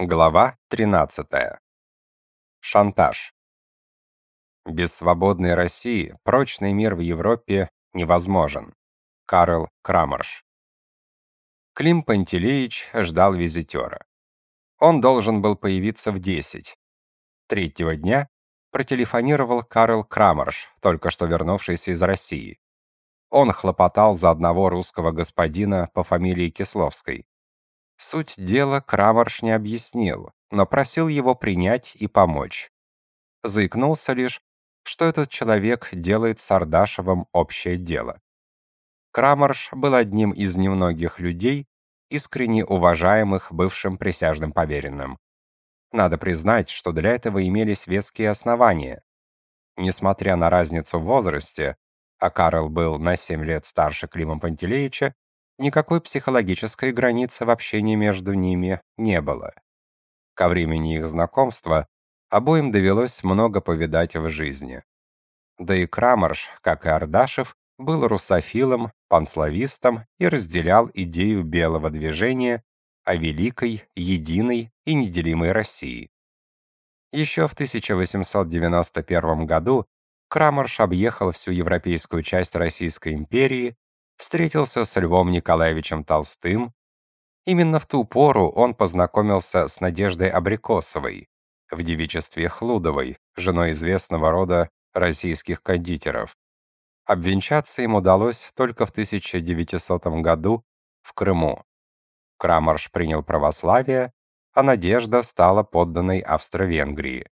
Глава 13. Шантаж. Без свободной России прочный мир в Европе невозможен. Карл Крамерш. Клим Пантелеич ждал визитера. Он должен был появиться в 10. Третьего дня протелефонировал Карл Крамерш, только что вернувшийся из России. Он хлопотал за одного русского господина по фамилии Кисловской. Суть дела Крамарш не объяснил, но просил его принять и помочь. Заикнулся лишь, что этот человек делает с Ардашевым общее дело. Крамарш был одним из немногих людей, искренне уважаемых бывшим присяжным поверенным. Надо признать, что для этого имелись веские основания. Несмотря на разницу в возрасте, а Карл был на 7 лет старше Клима Пантелеича, Никакой психологической границы в общении между ними не было. Ко времени их знакомства обоим довелось много повидать в жизни. Да и Крамарш, как и Ардашев, был русофилом, панславистом и разделял идею белого движения о великой, единой и неделимой России. Еще в 1891 году Крамарш объехал всю европейскую часть Российской империи встретился с Львом Николаевичем Толстым. Именно в ту пору он познакомился с Надеждой Абрикосовой, в девичестве Хлудовой, женой известного рода российских кондитеров. Обвенчаться им удалось только в 1900 году в Крыму. Крамарш принял православие, а Надежда стала подданной Австро-Венгрии.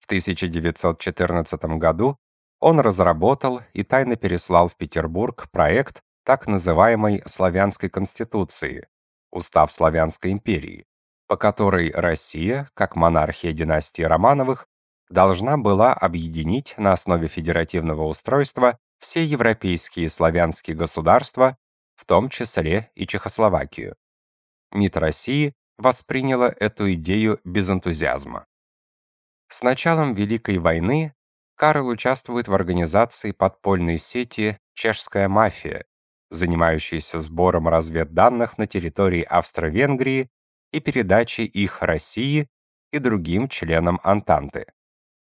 В 1914 году он разработал и тайно переслал в Петербург проект так называемой славянской конституции, устав славянской империи, по которой Россия, как монархия династии Романовых, должна была объединить на основе федеративного устройства все европейские славянские государства, в том числе и Чехословакию. МИД России восприняла эту идею без энтузиазма. С началом Великой войны Карл участвует в организации подпольной сети «Чешская мафия», занимающейся сбором разведданных на территории Австро-Венгрии и передачей их России и другим членам Антанты.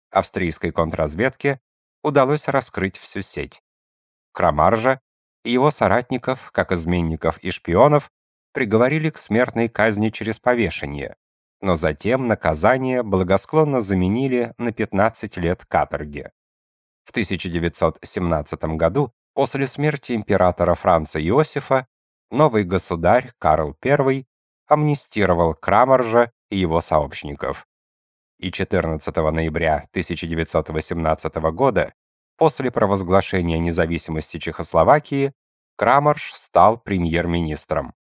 Австрийской контрразведке удалось раскрыть всю сеть. Крамаржа и его соратников, как изменников и шпионов, приговорили к смертной казни через повешение, но затем наказание благосклонно заменили на 15 лет каторги. В 1917 году После смерти императора Франца Иосифа новый государь Карл I амнистировал Крамаржа и его сообщников. И 14 ноября 1918 года, после провозглашения независимости Чехословакии, Крамарш стал премьер-министром.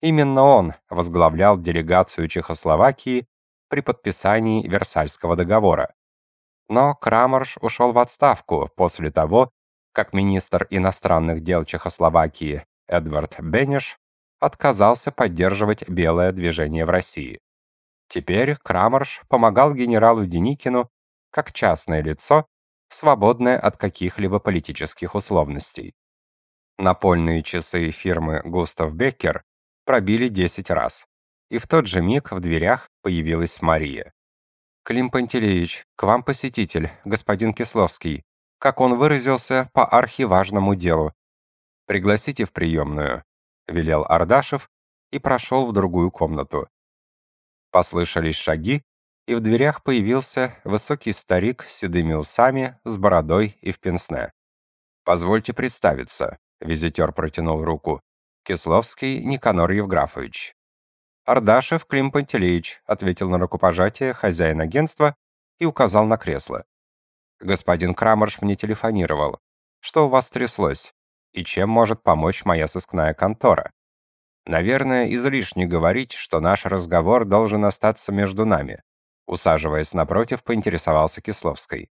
Именно он возглавлял делегацию Чехословакии при подписании Версальского договора. Но Крамарш ушел в отставку после того, как министр иностранных дел Чехословакии Эдвард Бенеш отказался поддерживать белое движение в России. Теперь Крамарш помогал генералу Деникину как частное лицо, свободное от каких-либо политических условностей. Напольные часы фирмы Густав Беккер пробили 10 раз, и в тот же миг в дверях появилась Мария. «Клим Пантелеич, к вам посетитель, господин Кисловский», как он выразился, по архиважному делу. «Пригласите в приемную», — велел Ардашев и прошел в другую комнату. Послышались шаги, и в дверях появился высокий старик с седыми усами, с бородой и в пенсне. «Позвольте представиться», — визитер протянул руку. «Кисловский Никанор Евграфович». «Ардашев Клим Пантелеич», — ответил на рукопожатие хозяин агентства и указал на кресло. Господин Крамерш мне телефонировал. Что у вас тряслось? И чем может помочь моя сыскная контора? Наверное, излишне говорить, что наш разговор должен остаться между нами. Усаживаясь напротив, поинтересовался Кисловской.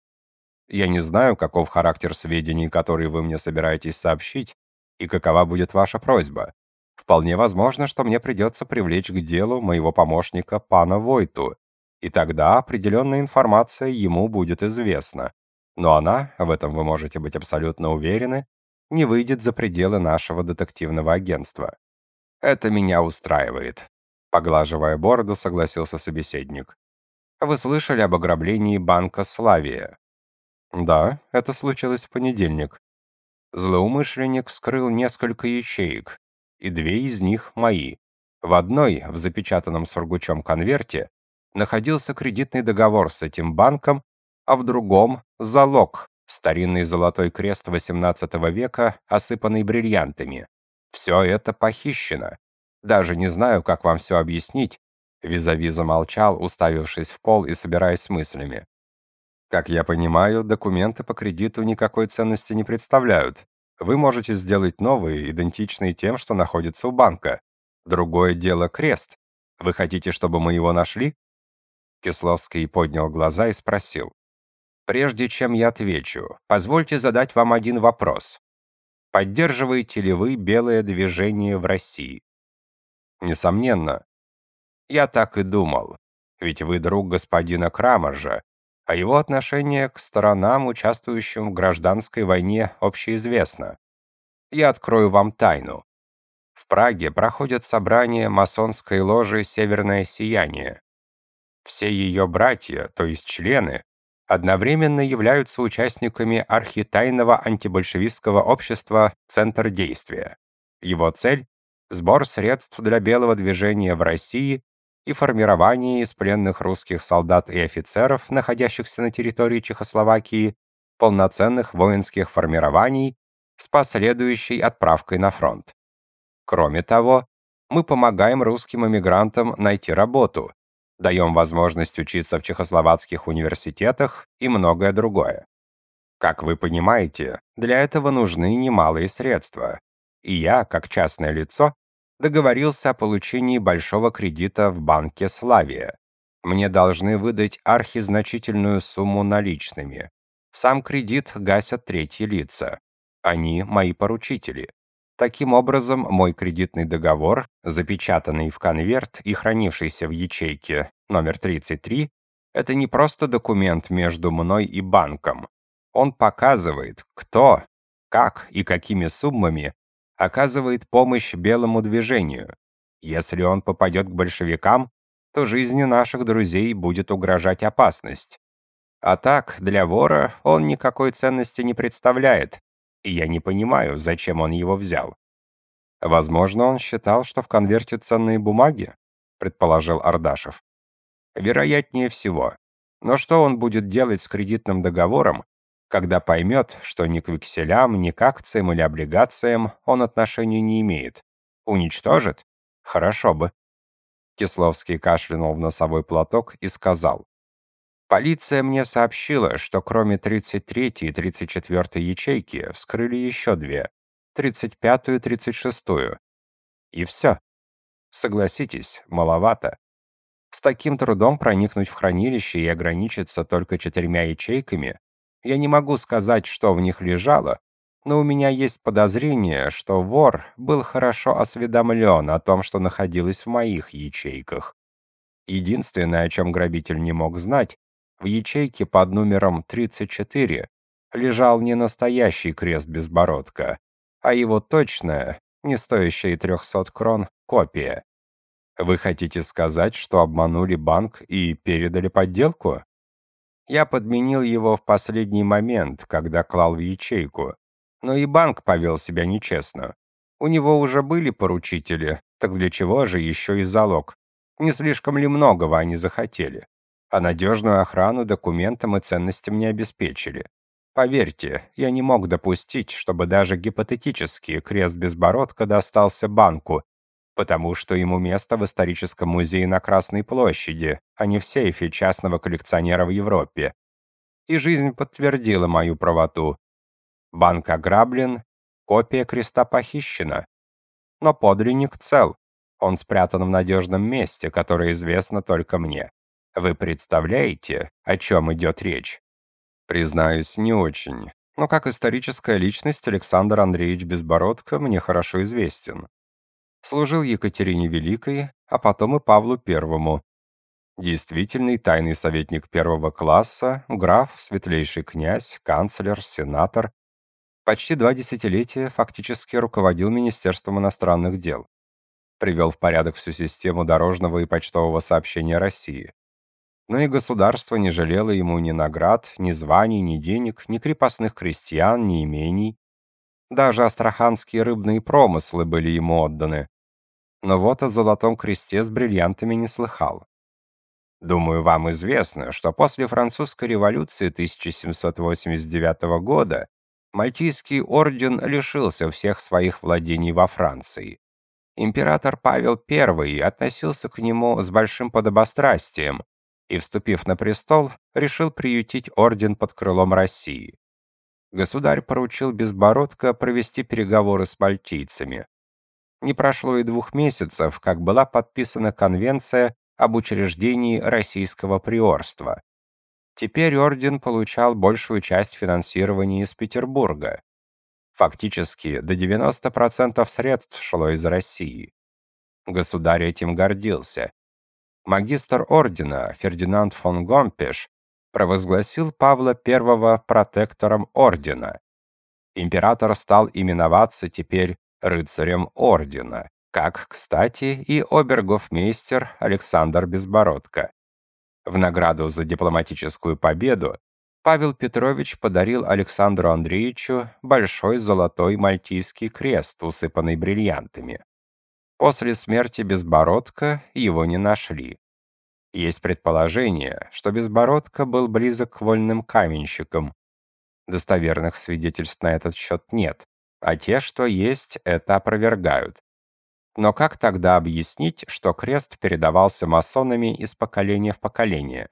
Я не знаю, каков характер сведений, которые вы мне собираетесь сообщить, и какова будет ваша просьба. Вполне возможно, что мне придется привлечь к делу моего помощника пана Войту, и тогда определенная информация ему будет известна но она, в этом вы можете быть абсолютно уверены, не выйдет за пределы нашего детективного агентства. Это меня устраивает. Поглаживая бороду, согласился собеседник. Вы слышали об ограблении банка Славия? Да, это случилось в понедельник. Злоумышленник вскрыл несколько ячеек, и две из них мои. В одной, в запечатанном сургучом конверте, находился кредитный договор с этим банком, а в другом — залог, старинный золотой крест XVIII века, осыпанный бриллиантами. Все это похищено. Даже не знаю, как вам все объяснить. Визави замолчал, уставившись в пол и собираясь с мыслями. Как я понимаю, документы по кредиту никакой ценности не представляют. Вы можете сделать новые, идентичные тем, что находятся у банка. Другое дело крест. Вы хотите, чтобы мы его нашли? Кисловский поднял глаза и спросил: Прежде чем я отвечу, позвольте задать вам один вопрос. Поддерживаете ли вы белое движение в России? Несомненно. Я так и думал. Ведь вы друг господина Крамаржа, а его отношение к сторонам, участвующим в гражданской войне, общеизвестно. Я открою вам тайну. В Праге проходят собрания масонской ложи «Северное сияние». Все ее братья, то есть члены, одновременно являются участниками архитайного антибольшевистского общества «Центр действия». Его цель – сбор средств для белого движения в России и формирование из пленных русских солдат и офицеров, находящихся на территории Чехословакии, полноценных воинских формирований с последующей отправкой на фронт. Кроме того, мы помогаем русским эмигрантам найти работу, даем возможность учиться в чехословацких университетах и многое другое. Как вы понимаете, для этого нужны немалые средства. И я, как частное лицо, договорился о получении большого кредита в банке Славия. Мне должны выдать архизначительную сумму наличными. Сам кредит гасят третьи лица. Они мои поручители. Таким образом, мой кредитный договор, запечатанный в конверт и хранившийся в ячейке номер 33, это не просто документ между мной и банком. Он показывает, кто, как и какими суммами оказывает помощь белому движению. Если он попадет к большевикам, то жизни наших друзей будет угрожать опасность. А так, для вора он никакой ценности не представляет, и я не понимаю, зачем он его взял. Возможно, он считал, что в конверте ценные бумаги, предположил Ардашев. Вероятнее всего. Но что он будет делать с кредитным договором, когда поймет, что ни к векселям, ни к акциям или облигациям он отношения не имеет? Уничтожит? Хорошо бы. Кисловский кашлянул в носовой платок и сказал: Полиция мне сообщила, что кроме 33 и 34 ячейки вскрыли еще две, 35 и 36. И все. Согласитесь, маловато. С таким трудом проникнуть в хранилище и ограничиться только четырьмя ячейками, я не могу сказать, что в них лежало, но у меня есть подозрение, что вор был хорошо осведомлен о том, что находилось в моих ячейках. Единственное, о чем грабитель не мог знать, в ячейке под номером 34 лежал не настоящий крест-безбородка, а его точная, не стоящая и 300 крон, копия. Вы хотите сказать, что обманули банк и передали подделку? Я подменил его в последний момент, когда клал в ячейку. Но и банк повел себя нечестно. У него уже были поручители, так для чего же еще и залог? Не слишком ли многого они захотели? А надежную охрану документам и ценностям не обеспечили. Поверьте, я не мог допустить, чтобы даже гипотетически крест-безбородка достался банку, потому что ему место в историческом музее на Красной площади, а не в сейфе частного коллекционера в Европе. И жизнь подтвердила мою правоту. Банк ограблен, копия креста похищена. Но подлинник цел. Он спрятан в надежном месте, которое известно только мне. Вы представляете, о чем идет речь? Признаюсь, не очень. Но как историческая личность Александр Андреевич Безбородко мне хорошо известен. Служил Екатерине Великой, а потом и Павлу Первому. Действительный тайный советник первого класса, граф, светлейший князь, канцлер, сенатор. Почти два десятилетия фактически руководил Министерством иностранных дел. привел в порядок всю систему дорожного и почтового сообщения России. Но и государство не жалело ему ни наград, ни званий, ни денег, ни крепостных крестьян, ни имений. Даже астраханские рыбные промыслы были ему отданы. Но вот о золотом кресте с бриллиантами не слыхал. Думаю, вам известно, что после французской революции 1789 года Мальтийский орден лишился всех своих владений во Франции. Император Павел I относился к нему с большим подобострастием и, вступив на престол, решил приютить орден под крылом России. Государь поручил Безбородко провести переговоры с мальтийцами. Не прошло и двух месяцев, как была подписана конвенция об учреждении российского приорства. Теперь орден получал большую часть финансирования из Петербурга. Фактически до 90% средств шло из России. Государь этим гордился. Магистр ордена Фердинанд фон Гомпеш провозгласил Павла I протектором ордена. Император стал именоваться теперь рыцарем ордена как, кстати, и обергофмейстер Александр Безбородко. В награду за дипломатическую победу Павел Петрович подарил Александру Андреевичу большой золотой мальтийский крест, усыпанный бриллиантами. После смерти Безбородко его не нашли. Есть предположение, что Безбородко был близок к вольным каменщикам. Достоверных свидетельств на этот счет нет, а те, что есть, это опровергают. Но как тогда объяснить, что крест передавался масонами из поколения в поколение?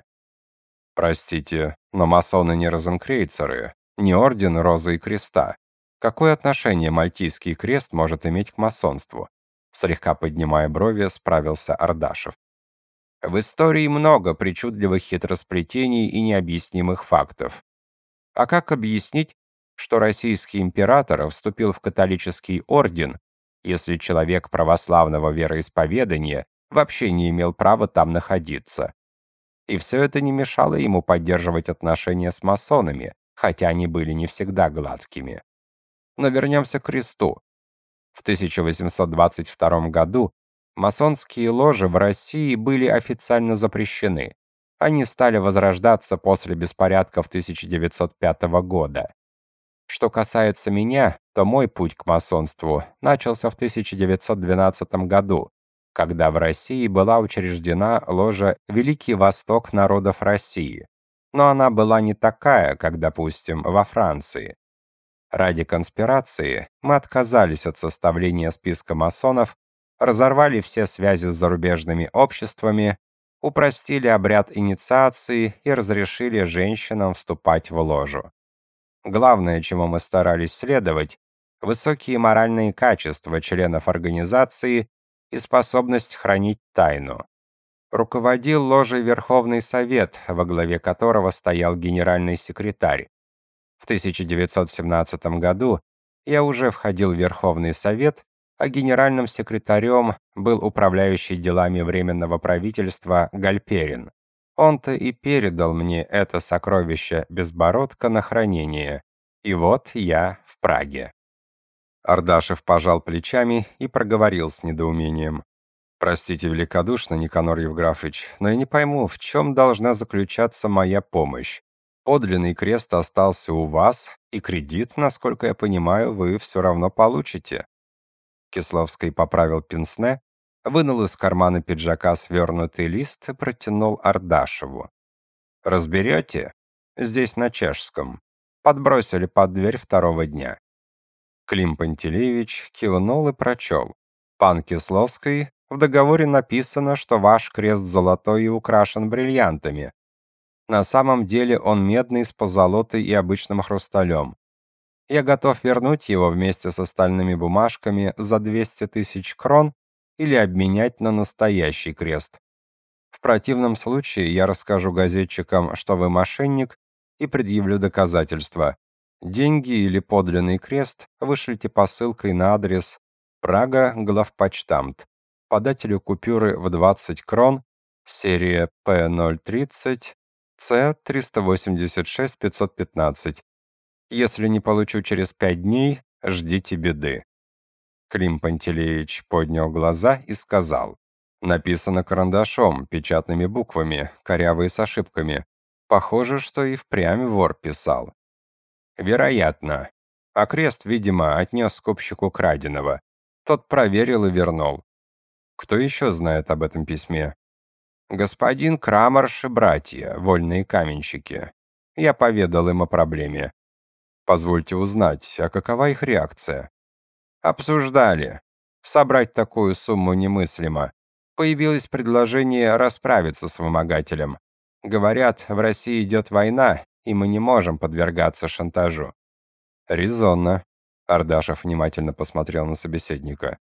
Простите, но масоны не розенкрейцеры, не орден Розы и Креста. Какое отношение мальтийский крест может иметь к масонству? Слегка поднимая брови, справился Ардашев. В истории много причудливых хитросплетений и необъяснимых фактов. А как объяснить, что российский император вступил в католический орден если человек православного вероисповедания вообще не имел права там находиться. И все это не мешало ему поддерживать отношения с масонами, хотя они были не всегда гладкими. Но вернемся к кресту. В 1822 году масонские ложи в России были официально запрещены. Они стали возрождаться после беспорядков 1905 года. Что касается меня, то мой путь к масонству начался в 1912 году, когда в России была учреждена ложа Великий Восток народов России. Но она была не такая, как, допустим, во Франции. Ради конспирации мы отказались от составления списка масонов, разорвали все связи с зарубежными обществами, упростили обряд инициации и разрешили женщинам вступать в ложу. Главное, чему мы старались следовать, высокие моральные качества членов организации и способность хранить тайну. Руководил ложей Верховный Совет, во главе которого стоял генеральный секретарь. В 1917 году я уже входил в Верховный Совет, а генеральным секретарем был управляющий делами Временного правительства Гальперин. Он-то и передал мне это сокровище безбородка на хранение. И вот я в Праге. Ардашев пожал плечами и проговорил с недоумением. «Простите великодушно, Никанор Евграфович, но я не пойму, в чем должна заключаться моя помощь. Подлинный крест остался у вас, и кредит, насколько я понимаю, вы все равно получите». Кисловский поправил пенсне, вынул из кармана пиджака свернутый лист и протянул Ардашеву. «Разберете? Здесь на чешском. Подбросили под дверь второго дня». Клим Пантелеевич кивнул и прочел. «Пан Кисловский, в договоре написано, что ваш крест золотой и украшен бриллиантами. На самом деле он медный с позолотой и обычным хрусталем. Я готов вернуть его вместе с остальными бумажками за 200 тысяч крон или обменять на настоящий крест. В противном случае я расскажу газетчикам, что вы мошенник, и предъявлю доказательства. Деньги или подлинный крест вышлите посылкой на адрес Прага, главпочтамт. Подателю купюры в 20 крон, серия П030, С386-515. Если не получу через 5 дней, ждите беды. Клим Пантелеич поднял глаза и сказал. Написано карандашом, печатными буквами, корявые с ошибками. Похоже, что и впрямь вор писал. Вероятно. А крест, видимо, отнес скупщику краденого. Тот проверил и вернул. Кто еще знает об этом письме? Господин Крамарш и братья, вольные каменщики. Я поведал им о проблеме. Позвольте узнать, а какова их реакция? Обсуждали. Собрать такую сумму немыслимо. Появилось предложение расправиться с вымогателем. Говорят, в России идет война, и мы не можем подвергаться шантажу. Резонно. Ардашев внимательно посмотрел на собеседника.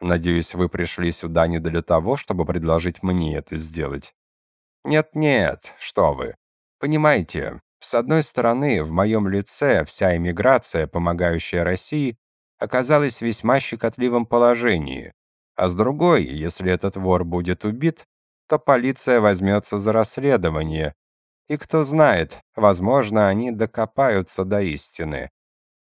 Надеюсь, вы пришли сюда не для того, чтобы предложить мне это сделать. Нет-нет, что вы. Понимаете, с одной стороны, в моем лице вся эмиграция, помогающая России, оказалась в весьма щекотливом положении, а с другой, если этот вор будет убит, то полиция возьмется за расследование, и кто знает, возможно, они докопаются до истины.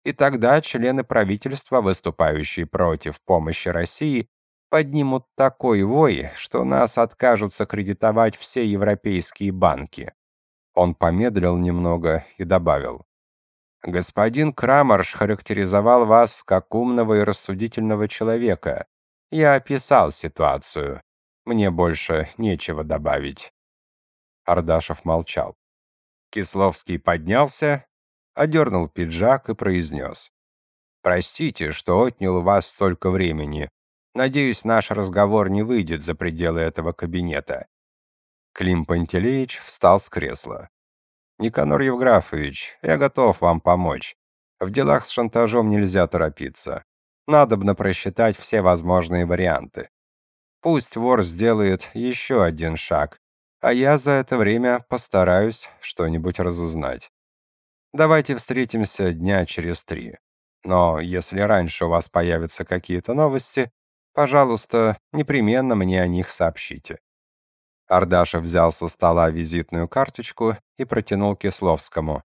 И тогда члены правительства, выступающие против помощи России, поднимут такой вой, что нас откажутся кредитовать все европейские банки. Он помедлил немного и добавил. «Господин Крамарш характеризовал вас как умного и рассудительного человека. Я описал ситуацию. Мне больше нечего добавить». Ардашев молчал. Кисловский поднялся, одернул пиджак и произнес. «Простите, что отнял у вас столько времени. Надеюсь, наш разговор не выйдет за пределы этого кабинета. Клим Пантелеич встал с кресла. «Никанор Евграфович, я готов вам помочь. В делах с шантажом нельзя торопиться. Надобно просчитать все возможные варианты. Пусть вор сделает еще один шаг, а я за это время постараюсь что-нибудь разузнать. Давайте встретимся дня через три. Но если раньше у вас появятся какие-то новости, пожалуйста, непременно мне о них сообщите. Ардашев взял со стола визитную карточку и протянул Кисловскому.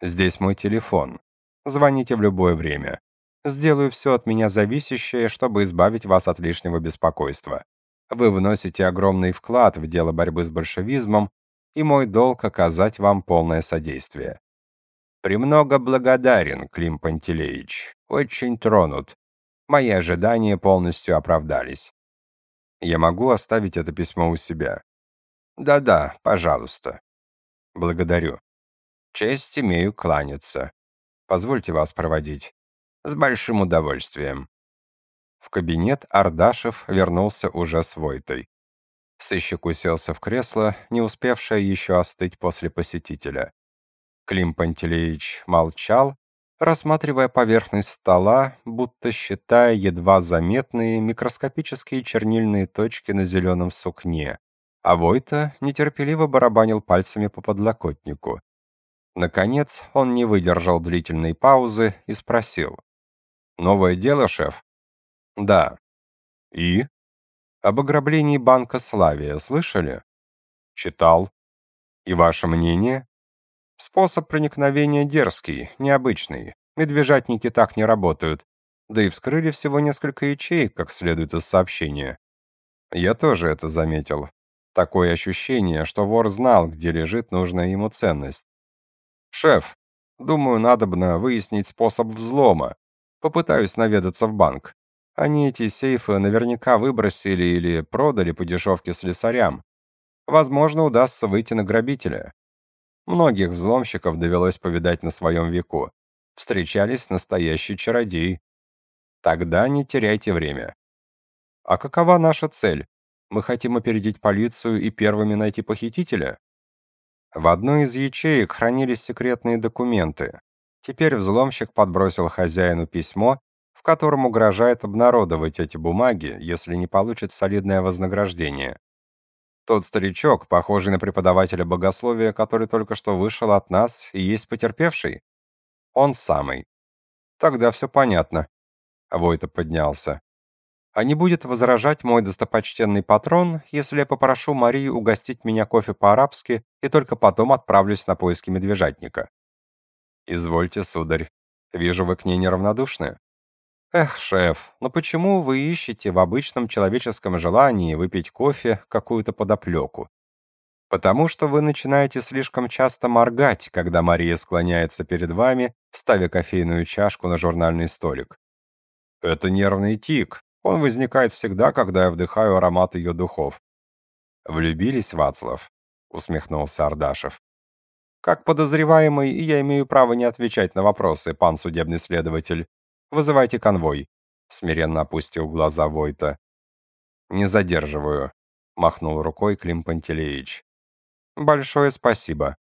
«Здесь мой телефон. Звоните в любое время. Сделаю все от меня зависящее, чтобы избавить вас от лишнего беспокойства. Вы вносите огромный вклад в дело борьбы с большевизмом, и мой долг оказать вам полное содействие. Премного благодарен, Клим Пантелеич. Очень тронут. Мои ожидания полностью оправдались. Я могу оставить это письмо у себя. Да-да, пожалуйста. Благодарю. Честь имею кланяться. Позвольте вас проводить. С большим удовольствием. В кабинет Ардашев вернулся уже с Войтой. Сыщик уселся в кресло, не успевшее еще остыть после посетителя. Клим Пантелеич молчал, рассматривая поверхность стола, будто считая едва заметные микроскопические чернильные точки на зеленом сукне, а Войта нетерпеливо барабанил пальцами по подлокотнику. Наконец, он не выдержал длительной паузы и спросил. «Новое дело, шеф?» «Да». «И?» «Об ограблении банка «Славия» слышали?» «Читал». «И ваше мнение?» Способ проникновения дерзкий, необычный. Медвежатники так не работают. Да и вскрыли всего несколько ячеек, как следует из сообщения. Я тоже это заметил. Такое ощущение, что вор знал, где лежит нужная ему ценность. «Шеф, думаю, надобно выяснить способ взлома. Попытаюсь наведаться в банк. Они эти сейфы наверняка выбросили или продали по дешевке слесарям. Возможно, удастся выйти на грабителя. Многих взломщиков довелось повидать на своем веку. Встречались настоящие чародеи. Тогда не теряйте время. А какова наша цель? Мы хотим опередить полицию и первыми найти похитителя? В одной из ячеек хранились секретные документы. Теперь взломщик подбросил хозяину письмо, в котором угрожает обнародовать эти бумаги, если не получит солидное вознаграждение. Тот старичок, похожий на преподавателя богословия, который только что вышел от нас и есть потерпевший? Он самый. Тогда все понятно. Войта поднялся. А не будет возражать мой достопочтенный патрон, если я попрошу Марию угостить меня кофе по-арабски и только потом отправлюсь на поиски медвежатника? Извольте, сударь. Вижу, вы к ней неравнодушны. Эх, шеф, но почему вы ищете в обычном человеческом желании выпить кофе какую-то подоплеку? Потому что вы начинаете слишком часто моргать, когда Мария склоняется перед вами, ставя кофейную чашку на журнальный столик. Это нервный тик. Он возникает всегда, когда я вдыхаю аромат ее духов. Влюбились, Вацлав? усмехнулся Ардашев. Как подозреваемый, я имею право не отвечать на вопросы, пан судебный следователь. Вызывайте конвой. Смиренно опустил глаза Войта. Не задерживаю, махнул рукой Клим Пантелеич. Большое спасибо.